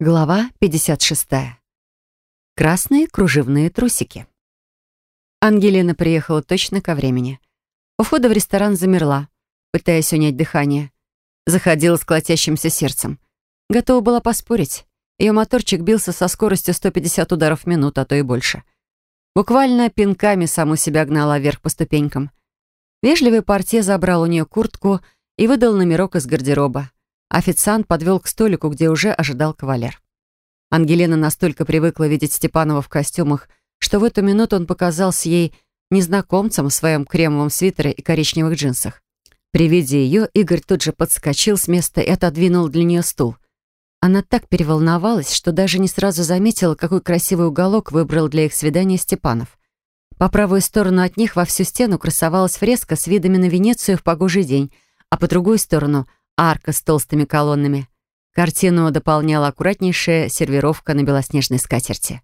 Глава 56. Красные кружевные трусики. Ангелина приехала точно ко времени. У входа в ресторан замерла, пытаясь унять дыхание. Заходила с колотящимся сердцем. Готова была поспорить. Ее моторчик бился со скоростью 150 ударов в минуту, а то и больше. Буквально пинками саму себя гнала вверх по ступенькам. Вежливый портье забрал у нее куртку и выдал номерок из гардероба. Официант подвел к столику, где уже ожидал кавалер. Ангелина настолько привыкла видеть Степанова в костюмах, что в эту минуту он показался ей незнакомцем в своем кремовом свитере и коричневых джинсах. При виде ее Игорь тут же подскочил с места и отодвинул для нее стул. Она так переволновалась, что даже не сразу заметила, какой красивый уголок выбрал для их свидания Степанов. По правую сторону от них во всю стену красовалась фреска с видами на Венецию в погожий день, а по другую сторону арка с толстыми колоннами. Картину дополняла аккуратнейшая сервировка на белоснежной скатерти.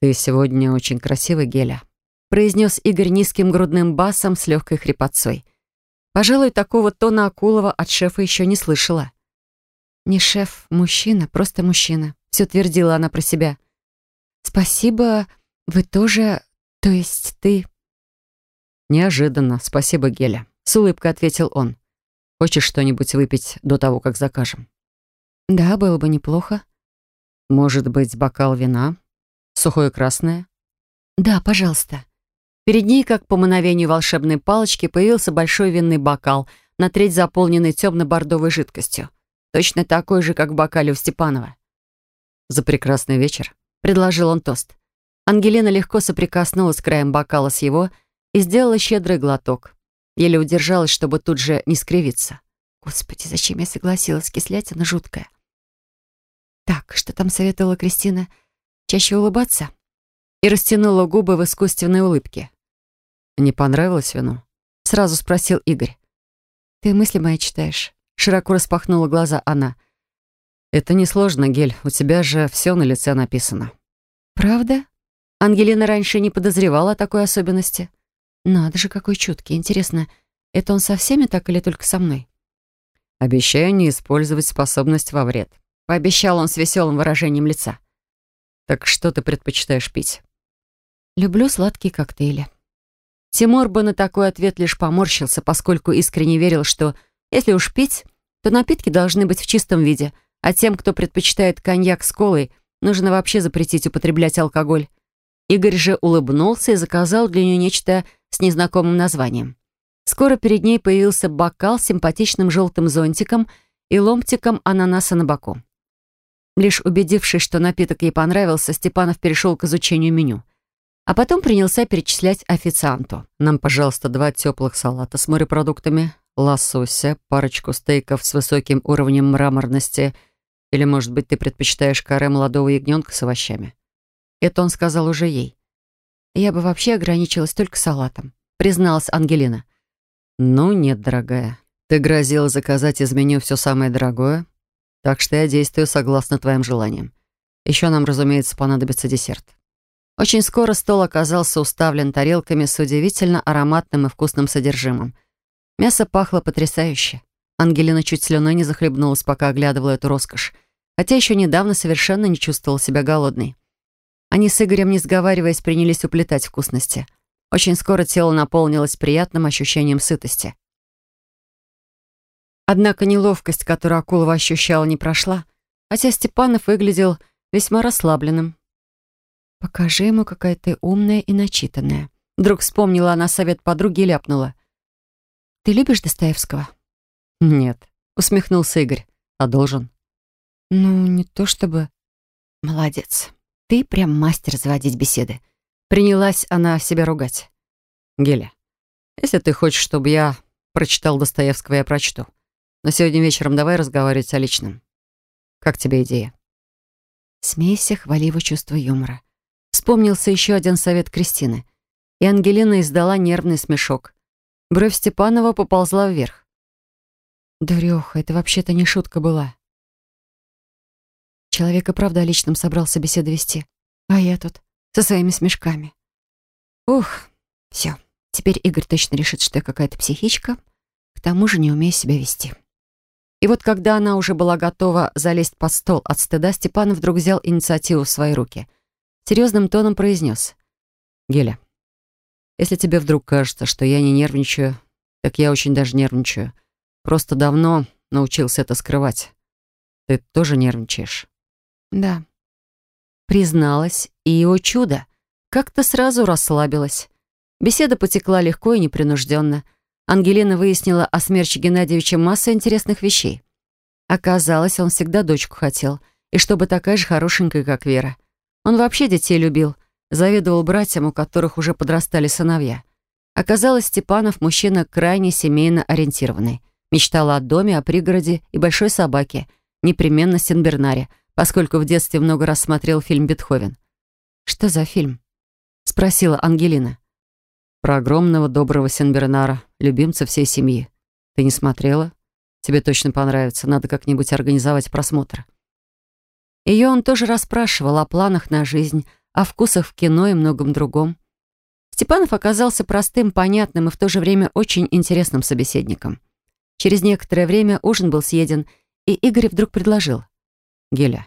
«Ты сегодня очень красивый, Геля», — произнес Игорь низким грудным басом с легкой хрипотцой. Пожалуй, такого тона Акулова от шефа еще не слышала. «Не шеф, мужчина, просто мужчина», — все твердила она про себя. «Спасибо, вы тоже, то есть ты...» «Неожиданно, спасибо, Геля», — с улыбкой ответил он. Хочешь что-нибудь выпить до того, как закажем?» «Да, было бы неплохо». «Может быть, бокал вина? Сухое красное?» «Да, пожалуйста». Перед ней, как по мановению волшебной палочки, появился большой винный бокал, на треть заполненный темно-бордовой жидкостью. Точно такой же, как в бокале у Степанова. «За прекрасный вечер», — предложил он тост. Ангелина легко соприкоснулась краем бокала с его и сделала щедрый глоток. Еле удержалась, чтобы тут же не скривиться. Господи, зачем я согласилась? Кислятина жуткая. Так, что там советовала Кристина? Чаще улыбаться? И растянула губы в искусственной улыбке. «Не понравилось вино?» Сразу спросил Игорь. «Ты мысли мои читаешь?» Широко распахнула глаза она. «Это несложно, Гель. У тебя же все на лице написано». «Правда?» Ангелина раньше не подозревала о такой особенности. Надо же, какой чуткий. Интересно, это он со всеми так или только со мной? Обещаю не использовать способность во вред. Пообещал он с веселым выражением лица. Так что ты предпочитаешь пить? Люблю сладкие коктейли. Тимур бы на такой ответ лишь поморщился, поскольку искренне верил, что если уж пить, то напитки должны быть в чистом виде, а тем, кто предпочитает коньяк с колой, нужно вообще запретить употреблять алкоголь. Игорь же улыбнулся и заказал для нее нечто с незнакомым названием. Скоро перед ней появился бокал с симпатичным желтым зонтиком и ломтиком ананаса на боку. Лишь убедившись, что напиток ей понравился, Степанов перешел к изучению меню. А потом принялся перечислять официанту. «Нам, пожалуйста, два теплых салата с морепродуктами, лосося, парочку стейков с высоким уровнем мраморности или, может быть, ты предпочитаешь каре молодого ягненка с овощами?» Это он сказал уже ей. Я бы вообще ограничилась только салатом, призналась Ангелина. Ну нет, дорогая. Ты грозила заказать из меню все самое дорогое, так что я действую согласно твоим желаниям. Еще нам, разумеется, понадобится десерт. Очень скоро стол оказался уставлен тарелками с удивительно ароматным и вкусным содержимым. Мясо пахло потрясающе. Ангелина чуть слюной не захлебнулась, пока оглядывала эту роскошь, хотя еще недавно совершенно не чувствовала себя голодной. Они с Игорем, не сговариваясь, принялись уплетать вкусности. Очень скоро тело наполнилось приятным ощущением сытости. Однако неловкость, которую Акулова ощущала, не прошла, хотя Степанов выглядел весьма расслабленным. «Покажи ему, какая ты умная и начитанная». Вдруг вспомнила она совет подруги и ляпнула. «Ты любишь Достоевского?» «Нет», — усмехнулся Игорь. «А должен?» «Ну, не то чтобы...» «Молодец. Ты прям мастер заводить беседы. Принялась она себя ругать. Геля, если ты хочешь, чтобы я прочитал Достоевского, я прочту. Но сегодня вечером давай разговаривать о личном. Как тебе идея? Смейся, хвали его чувство юмора. Вспомнился еще один совет Кристины. И Ангелина издала нервный смешок. Бровь Степанова поползла вверх. «Дуреха, это вообще-то не шутка была. Человек и правда о личном собрался беседу вести. А я тут со своими смешками. Ух, все. Теперь Игорь точно решит, что я какая-то психичка. К тому же не умею себя вести. И вот когда она уже была готова залезть под стол от стыда, Степанов вдруг взял инициативу в свои руки. Серьезным тоном произнес. «Геля, если тебе вдруг кажется, что я не нервничаю, так я очень даже нервничаю. Просто давно научился это скрывать. Ты тоже нервничаешь?» «Да». Призналась, и, о чудо, как-то сразу расслабилась. Беседа потекла легко и непринужденно. Ангелина выяснила о смерче Геннадьевича массу интересных вещей. Оказалось, он всегда дочку хотел, и чтобы такая же хорошенькая, как Вера. Он вообще детей любил, завидовал братьям, у которых уже подрастали сыновья. Оказалось, Степанов мужчина крайне семейно ориентированный. Мечтала о доме, о пригороде и большой собаке, непременно Сенбернаре, поскольку в детстве много раз смотрел фильм «Бетховен». «Что за фильм?» — спросила Ангелина. Про огромного доброго Сенбернара, любимца всей семьи. Ты не смотрела? Тебе точно понравится. Надо как-нибудь организовать просмотр. Ее он тоже расспрашивал о планах на жизнь, о вкусах в кино и многом другом. Степанов оказался простым, понятным и в то же время очень интересным собеседником. Через некоторое время ужин был съеден, и Игорь вдруг предложил. «Геля,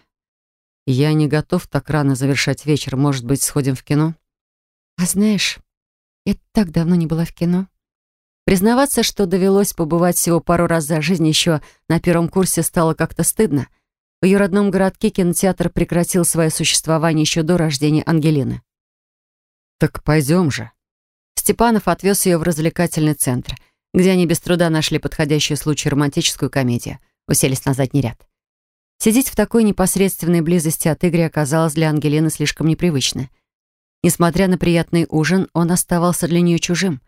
я не готов так рано завершать вечер. Может быть, сходим в кино?» «А знаешь, я так давно не была в кино. Признаваться, что довелось побывать всего пару раз за жизнь еще на первом курсе, стало как-то стыдно. В ее родном городке кинотеатр прекратил свое существование еще до рождения Ангелины. «Так пойдем же». Степанов отвез ее в развлекательный центр, где они без труда нашли подходящий случай романтическую комедию, уселись на задний ряд. Сидеть в такой непосредственной близости от Игоря оказалось для Ангелины слишком непривычно. Несмотря на приятный ужин, он оставался для нее чужим.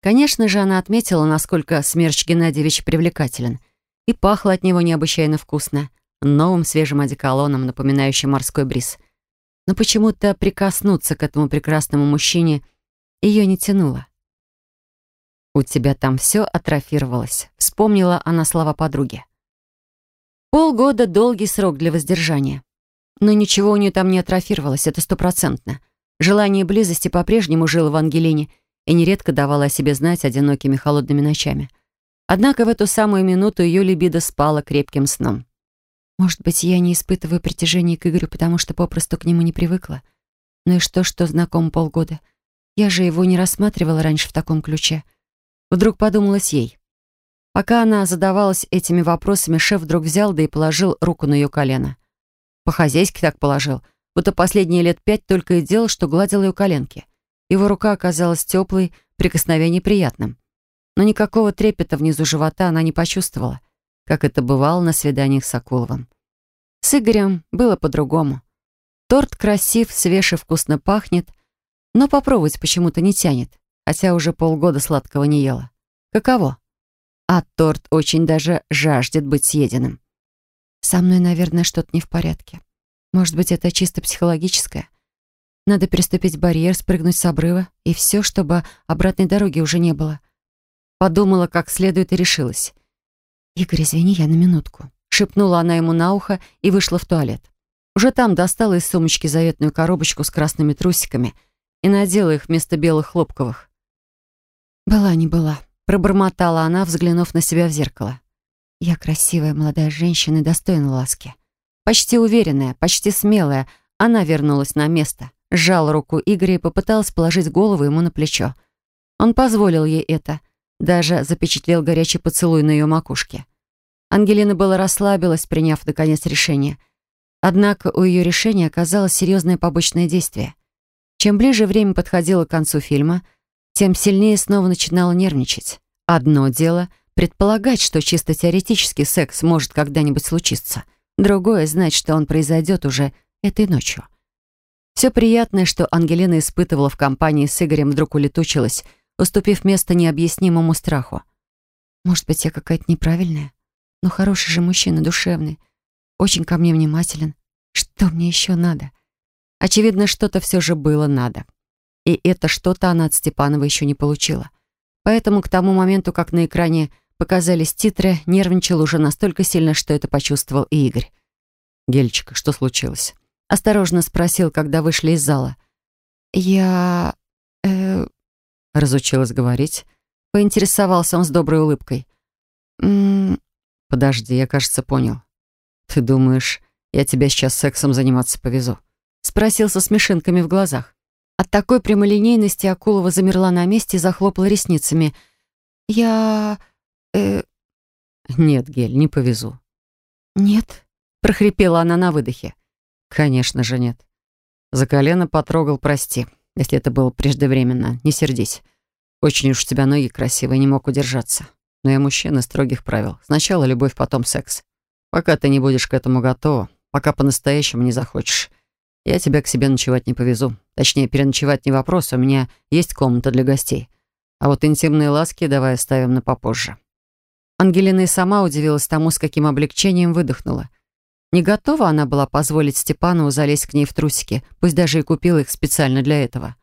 Конечно же, она отметила, насколько Смерч Геннадьевич привлекателен. И пахло от него необычайно вкусно, новым свежим одеколоном, напоминающим морской бриз. Но почему-то прикоснуться к этому прекрасному мужчине ее не тянуло. «У тебя там все атрофировалось», — вспомнила она слова подруги. Полгода — долгий срок для воздержания. Но ничего у нее там не атрофировалось, это стопроцентно. Желание близости по-прежнему жило в Ангелине и нередко давало о себе знать одинокими холодными ночами. Однако в эту самую минуту ее либидо спала крепким сном. Может быть, я не испытываю притяжения к Игорю, потому что попросту к нему не привыкла. Ну и что, что знаком полгода? Я же его не рассматривала раньше в таком ключе. Вдруг подумалось ей. Пока она задавалась этими вопросами, шеф вдруг взял да и положил руку на ее колено. По-хозяйски так положил — будто последние лет пять только и делал, что гладил ее коленки. Его рука оказалась теплой, прикосновение приятным. Но никакого трепета внизу живота она не почувствовала, как это бывало на свиданиях с Акуловым. С Игорем было по-другому. Торт красив, свеж и вкусно пахнет, но попробовать почему-то не тянет, хотя уже полгода сладкого не ела. Каково? А торт очень даже жаждет быть съеденным. Со мной, наверное, что-то не в порядке. Может быть, это чисто психологическое? Надо переступить барьер, спрыгнуть с обрыва, и все, чтобы обратной дороги уже не было. Подумала, как следует, и решилась. «Игорь, извини, я на минутку», — шепнула она ему на ухо и вышла в туалет. Уже там достала из сумочки заветную коробочку с красными трусиками и надела их вместо белых хлопковых. «Была не была», — пробормотала она, взглянув на себя в зеркало. «Я красивая молодая женщина и достойна ласки». Почти уверенная, почти смелая, она вернулась на место, сжала руку Игоря и попыталась положить голову ему на плечо. Он позволил ей это, даже запечатлел горячий поцелуй на ее макушке. Ангелина была расслабилась, приняв, наконец, решение. Однако у ее решения оказалось серьезное побочное действие. Чем ближе время подходило к концу фильма, тем сильнее снова начинала нервничать. Одно дело — предполагать, что чисто теоретически секс может когда-нибудь случиться — Другое — знать, что он произойдет уже этой ночью. Все приятное, что Ангелина испытывала в компании с Игорем, вдруг улетучилось, уступив место необъяснимому страху. Может быть, я какая-то неправильная? Но хороший же мужчина, душевный, очень ко мне внимателен. Что мне еще надо? Очевидно, что-то все же было надо. И это что-то она от Степанова еще не получила. Поэтому к тому моменту, как на экране Показались титры, нервничал уже настолько сильно, что это почувствовал и Игорь. «Гельчика, что случилось?» Осторожно спросил, когда вышли из зала. «Я... э...» Разучилась говорить. Поинтересовался он с доброй улыбкой. «М подожди, я, кажется, понял. Ты думаешь, я тебя сейчас сексом заниматься повезу? Спросил со смешинками в глазах. От такой прямолинейности Акулова замерла на месте и захлопала ресницами. «Я... э...» «Нет, Гель, не повезу». «Нет», — прохрипела она на выдохе. «Конечно же нет. За колено потрогал, прости, если это было преждевременно. Не сердись. Очень уж у тебя ноги красивые, не мог удержаться. Но я мужчина строгих правил. Сначала любовь, потом секс. Пока ты не будешь к этому готова, пока по-настоящему не захочешь, я тебя к себе ночевать не повезу. Точнее, переночевать не вопрос, у меня есть комната для гостей. А вот интимные ласки давай оставим на попозже». Ангелина и сама удивилась тому, с каким облегчением выдохнула. Не готова она была позволить Степанову залезть к ней в трусики, пусть даже и купила их специально для этого.